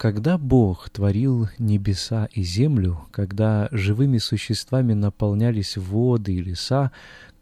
Когда Бог творил небеса и землю, когда живыми существами наполнялись воды и леса,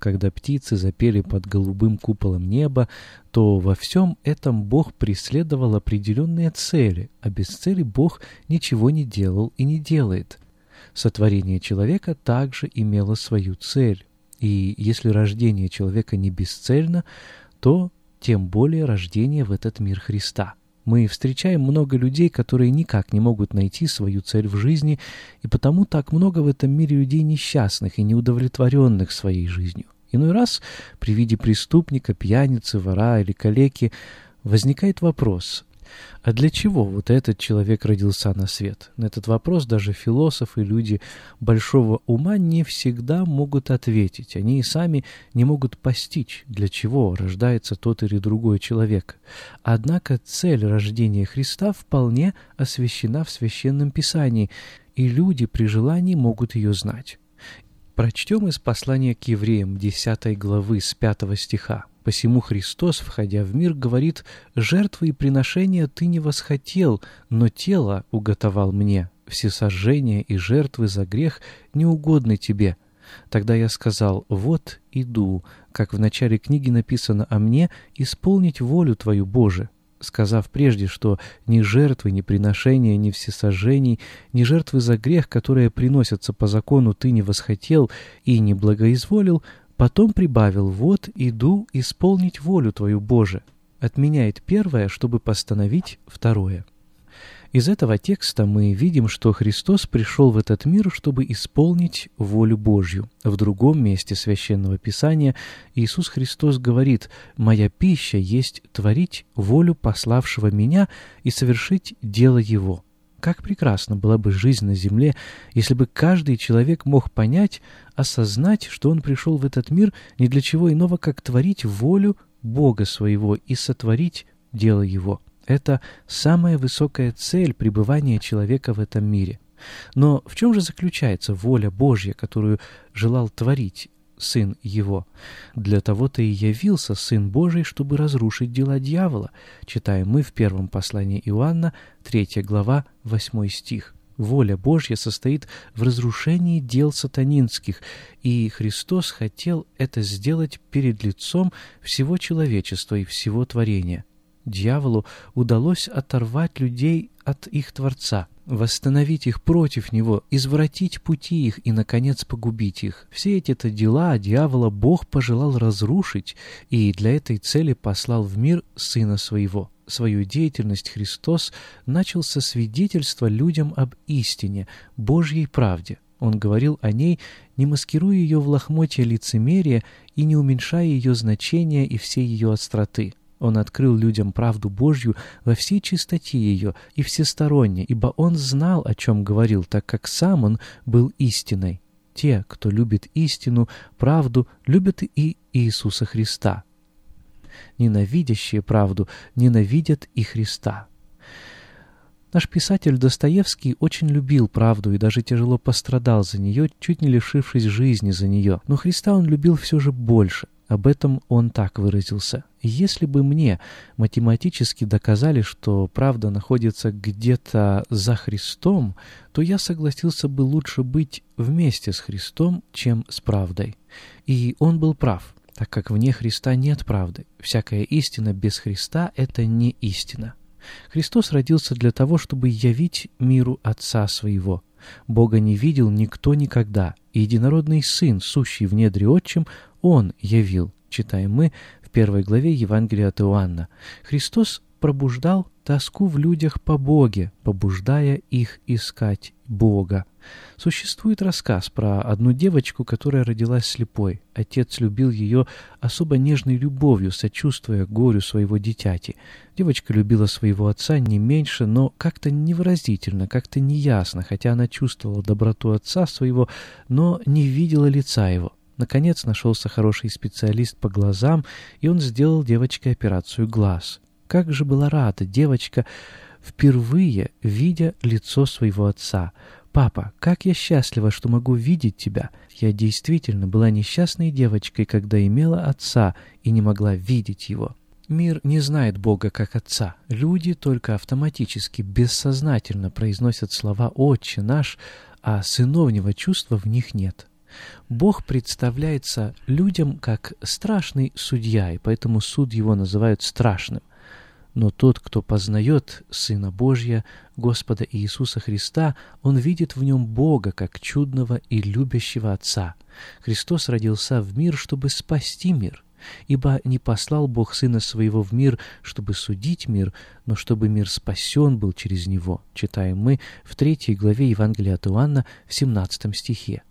когда птицы запели под голубым куполом неба, то во всем этом Бог преследовал определенные цели, а без цели Бог ничего не делал и не делает. Сотворение человека также имело свою цель, и если рождение человека не бесцельно, то тем более рождение в этот мир Христа – мы встречаем много людей, которые никак не могут найти свою цель в жизни, и потому так много в этом мире людей несчастных и неудовлетворенных своей жизнью. Иной раз при виде преступника, пьяницы, вора или калеки возникает вопрос, а для чего вот этот человек родился на свет? На этот вопрос даже философы, люди большого ума не всегда могут ответить. Они и сами не могут постичь, для чего рождается тот или другой человек. Однако цель рождения Христа вполне освящена в Священном Писании, и люди при желании могут ее знать. Прочтем из послания к евреям 10 главы с 5 стиха. Посему Христос, входя в мир, говорит, «Жертвы и приношения ты не восхотел, но тело уготовал мне, все сожжения и жертвы за грех не угодны тебе». Тогда я сказал, «Вот иду, как в начале книги написано о мне, исполнить волю Твою, Боже» сказав прежде, что ни жертвы, ни приношения, ни всесожжений, ни жертвы за грех, которые приносятся по закону, ты не восхотел и не благоизволил, Потом прибавил, вот иду исполнить волю Твою, Боже. Отменяет первое, чтобы постановить второе. Из этого текста мы видим, что Христос пришел в этот мир, чтобы исполнить волю Божью. В другом месте Священного Писания Иисус Христос говорит «Моя пища есть творить волю пославшего Меня и совершить дело Его». Как прекрасна была бы жизнь на земле, если бы каждый человек мог понять, осознать, что он пришел в этот мир не для чего иного, как творить волю Бога своего и сотворить дело Его. Это самая высокая цель пребывания человека в этом мире. Но в чем же заключается воля Божья, которую желал творить Сын Его. Для того-то и явился Сын Божий, чтобы разрушить дела дьявола. Читаем мы в первом послании Иоанна, 3 глава, 8 стих. Воля Божья состоит в разрушении дел сатанинских, и Христос хотел это сделать перед лицом всего человечества и всего творения. Дьяволу удалось оторвать людей от их Творца, восстановить их против Него, извратить пути их и, наконец, погубить их. Все эти-то дела дьявола Бог пожелал разрушить и для этой цели послал в мир Сына Своего. Свою деятельность Христос начал со свидетельства людям об истине, Божьей правде. Он говорил о ней, не маскируя ее в лохмотье лицемерия и не уменьшая ее значения и всей ее остроты. Он открыл людям правду Божью во всей чистоте ее и всесторонне, ибо он знал, о чем говорил, так как сам он был истиной. Те, кто любит истину, правду, любят и Иисуса Христа. Ненавидящие правду ненавидят и Христа. Наш писатель Достоевский очень любил правду и даже тяжело пострадал за нее, чуть не лишившись жизни за нее. Но Христа он любил все же больше. Об этом он так выразился. Если бы мне математически доказали, что правда находится где-то за Христом, то я согласился бы лучше быть вместе с Христом, чем с правдой. И он был прав, так как вне Христа нет правды. Всякая истина без Христа — это не истина. Христос родился для того, чтобы явить миру Отца Своего. Бога не видел никто никогда, и единородный Сын, сущий в недре Отчим, Он явил, читаем мы в первой главе Евангелия от Иоанна. Христос пробуждал тоску в людях по Боге, побуждая их искать Бога. Существует рассказ про одну девочку, которая родилась слепой. Отец любил ее особо нежной любовью, сочувствуя горю своего дитяти. Девочка любила своего отца не меньше, но как-то невыразительно, как-то неясно, хотя она чувствовала доброту отца своего, но не видела лица его. Наконец нашелся хороший специалист по глазам, и он сделал девочке операцию глаз. Как же была рада девочка, впервые видя лицо своего отца. «Папа, как я счастлива, что могу видеть тебя! Я действительно была несчастной девочкой, когда имела отца и не могла видеть его». Мир не знает Бога как Отца. Люди только автоматически, бессознательно произносят слова «Отче наш», а сыновнего чувства в них нет. Бог представляется людям как страшный судья, и поэтому суд его называют страшным. Но тот, кто познает Сына Божья, Господа Иисуса Христа, он видит в нем Бога как чудного и любящего Отца. Христос родился в мир, чтобы спасти мир. Ибо не послал Бог Сына Своего в мир, чтобы судить мир, но чтобы мир спасен был через Него, читаем мы в третьей главе Евангелия от Иоанна в 17 стихе.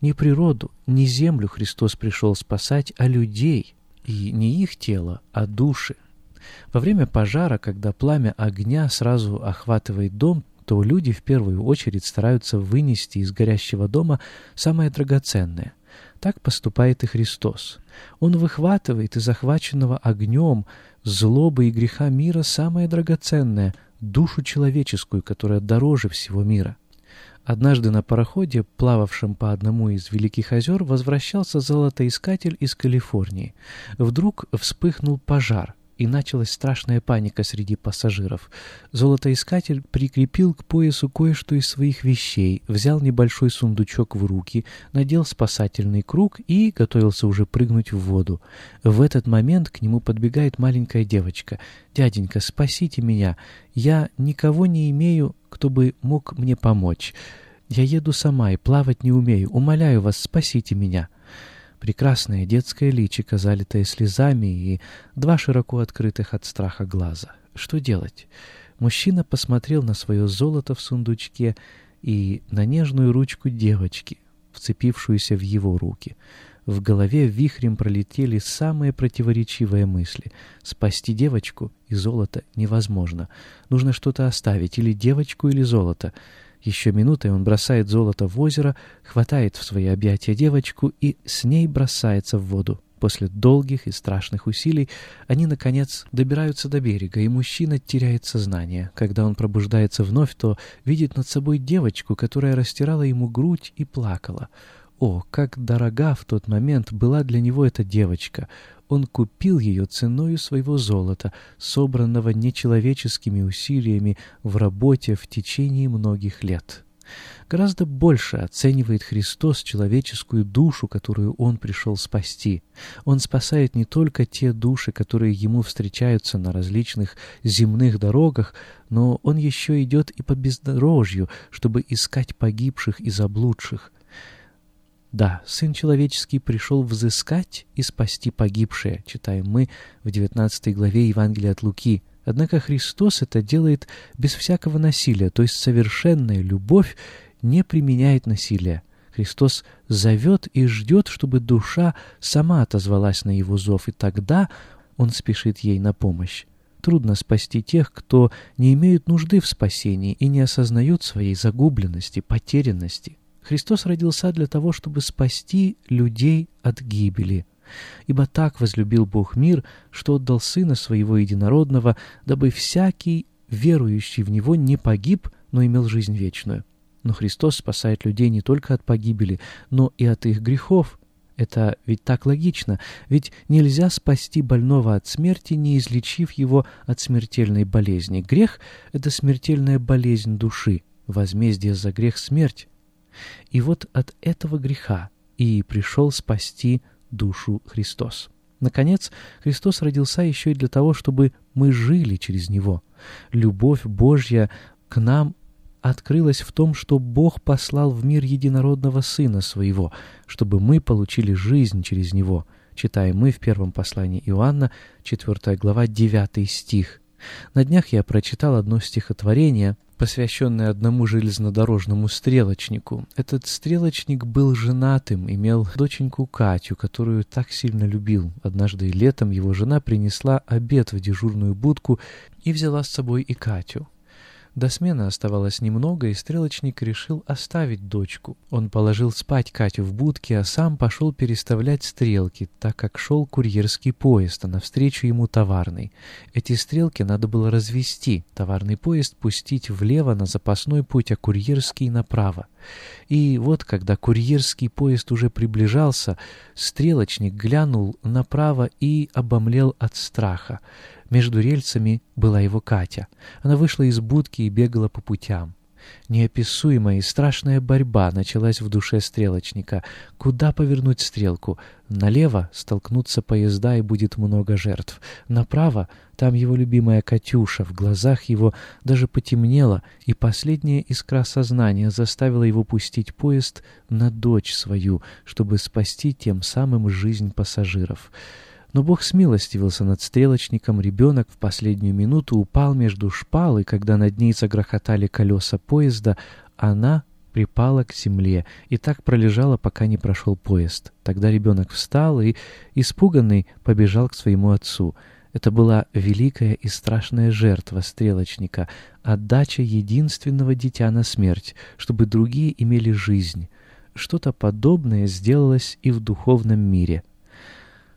Не природу, не землю Христос пришел спасать, а людей, и не их тело, а души. Во время пожара, когда пламя огня сразу охватывает дом, то люди в первую очередь стараются вынести из горящего дома самое драгоценное. Так поступает и Христос. Он выхватывает из захваченного огнем злобы и греха мира самое драгоценное — душу человеческую, которая дороже всего мира. Однажды на пароходе, плававшем по одному из великих озер, возвращался золотоискатель из Калифорнии. Вдруг вспыхнул пожар, и началась страшная паника среди пассажиров. Золотоискатель прикрепил к поясу кое-что из своих вещей, взял небольшой сундучок в руки, надел спасательный круг и готовился уже прыгнуть в воду. В этот момент к нему подбегает маленькая девочка. «Дяденька, спасите меня! Я никого не имею, кто бы мог мне помочь. Я еду сама и плавать не умею. Умоляю вас, спасите меня». Прекрасное детское личико, залитое слезами, и два широко открытых от страха глаза. Что делать? Мужчина посмотрел на свое золото в сундучке и на нежную ручку девочки, вцепившуюся в его руки. В голове вихрем пролетели самые противоречивые мысли. Спасти девочку и золото невозможно. Нужно что-то оставить, или девочку, или золото. Еще минутой он бросает золото в озеро, хватает в свои объятия девочку и с ней бросается в воду. После долгих и страшных усилий они, наконец, добираются до берега, и мужчина теряет сознание. Когда он пробуждается вновь, то видит над собой девочку, которая растирала ему грудь и плакала. О, как дорога в тот момент была для него эта девочка! Он купил ее ценою своего золота, собранного нечеловеческими усилиями в работе в течение многих лет. Гораздо больше оценивает Христос человеческую душу, которую Он пришел спасти. Он спасает не только те души, которые Ему встречаются на различных земных дорогах, но Он еще идет и по бездорожью, чтобы искать погибших и заблудших. Да, Сын Человеческий пришел взыскать и спасти погибшие, читаем мы в 19 главе Евангелия от Луки. Однако Христос это делает без всякого насилия, то есть совершенная любовь не применяет насилия. Христос зовет и ждет, чтобы душа сама отозвалась на его зов, и тогда Он спешит ей на помощь. Трудно спасти тех, кто не имеют нужды в спасении и не осознают своей загубленности, потерянности. Христос родился для того, чтобы спасти людей от гибели. Ибо так возлюбил Бог мир, что отдал Сына Своего Единородного, дабы всякий, верующий в Него, не погиб, но имел жизнь вечную. Но Христос спасает людей не только от погибели, но и от их грехов. Это ведь так логично, ведь нельзя спасти больного от смерти, не излечив его от смертельной болезни. Грех — это смертельная болезнь души, возмездие за грех — смерть. И вот от этого греха и пришел спасти душу Христос. Наконец, Христос родился еще и для того, чтобы мы жили через Него. Любовь Божья к нам открылась в том, что Бог послал в мир единородного Сына Своего, чтобы мы получили жизнь через Него. Читаем мы в первом послании Иоанна, 4 глава, 9 стих. На днях я прочитал одно стихотворение, посвященное одному железнодорожному стрелочнику. Этот стрелочник был женатым, имел доченьку Катю, которую так сильно любил. Однажды летом его жена принесла обед в дежурную будку и взяла с собой и Катю. До смены оставалось немного, и стрелочник решил оставить дочку. Он положил спать Катю в будке, а сам пошел переставлять стрелки, так как шел курьерский поезд, а навстречу ему товарный. Эти стрелки надо было развести, товарный поезд пустить влево на запасной путь, а курьерский направо. И вот, когда курьерский поезд уже приближался, стрелочник глянул направо и обомлел от страха. Между рельсами была его Катя. Она вышла из будки и бегала по путям. Неописуемая и страшная борьба началась в душе стрелочника. Куда повернуть стрелку? Налево столкнутся поезда и будет много жертв. Направо там его любимая Катюша. В глазах его даже потемнело, и последняя искра сознания заставила его пустить поезд на дочь свою, чтобы спасти тем самым жизнь пассажиров. Но Бог смилостивился над стрелочником, ребенок в последнюю минуту упал между шпал, и когда над ней загрохотали колеса поезда, она припала к земле и так пролежала, пока не прошел поезд. Тогда ребенок встал и, испуганный, побежал к своему отцу. Это была великая и страшная жертва стрелочника, отдача единственного дитя на смерть, чтобы другие имели жизнь. Что-то подобное сделалось и в духовном мире —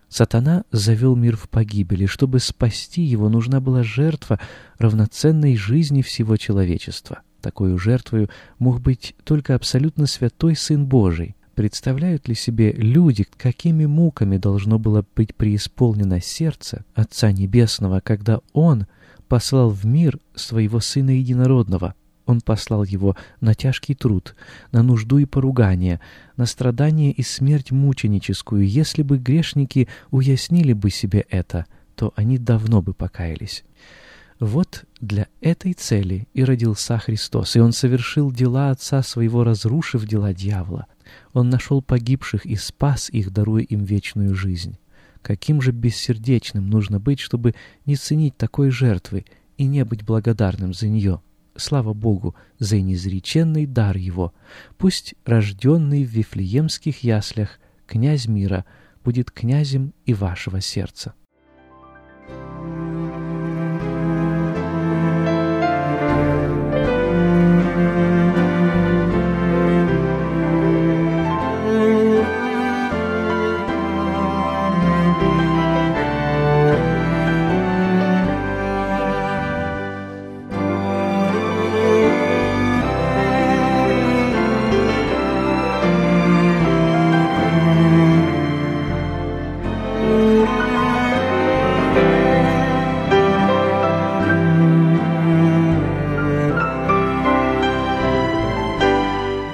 Сатана завел мир в погибели. Чтобы спасти его, нужна была жертва равноценной жизни всего человечества. Такой жертвою мог быть только абсолютно святой Сын Божий. Представляют ли себе люди, какими муками должно было быть преисполнено сердце Отца Небесного, когда Он послал в мир своего Сына Единородного, он послал его на тяжкий труд, на нужду и поругание, на страдание и смерть мученическую. Если бы грешники уяснили бы себе это, то они давно бы покаялись. Вот для этой цели и родился Христос, и Он совершил дела Отца Своего, разрушив дела дьявола. Он нашел погибших и спас их, даруя им вечную жизнь. Каким же бессердечным нужно быть, чтобы не ценить такой жертвы и не быть благодарным за нее? Слава Богу, за неизреченный дар его. Пусть рожденный в Вифлеемских яслях князь мира будет князем и вашего сердца.